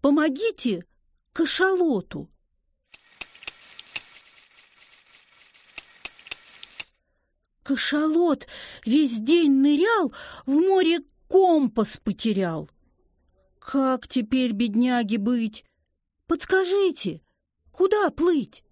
помогите кашалоту. Кашалот весь день нырял, в море компас потерял. Как теперь, бедняги, быть? Подскажите, куда плыть?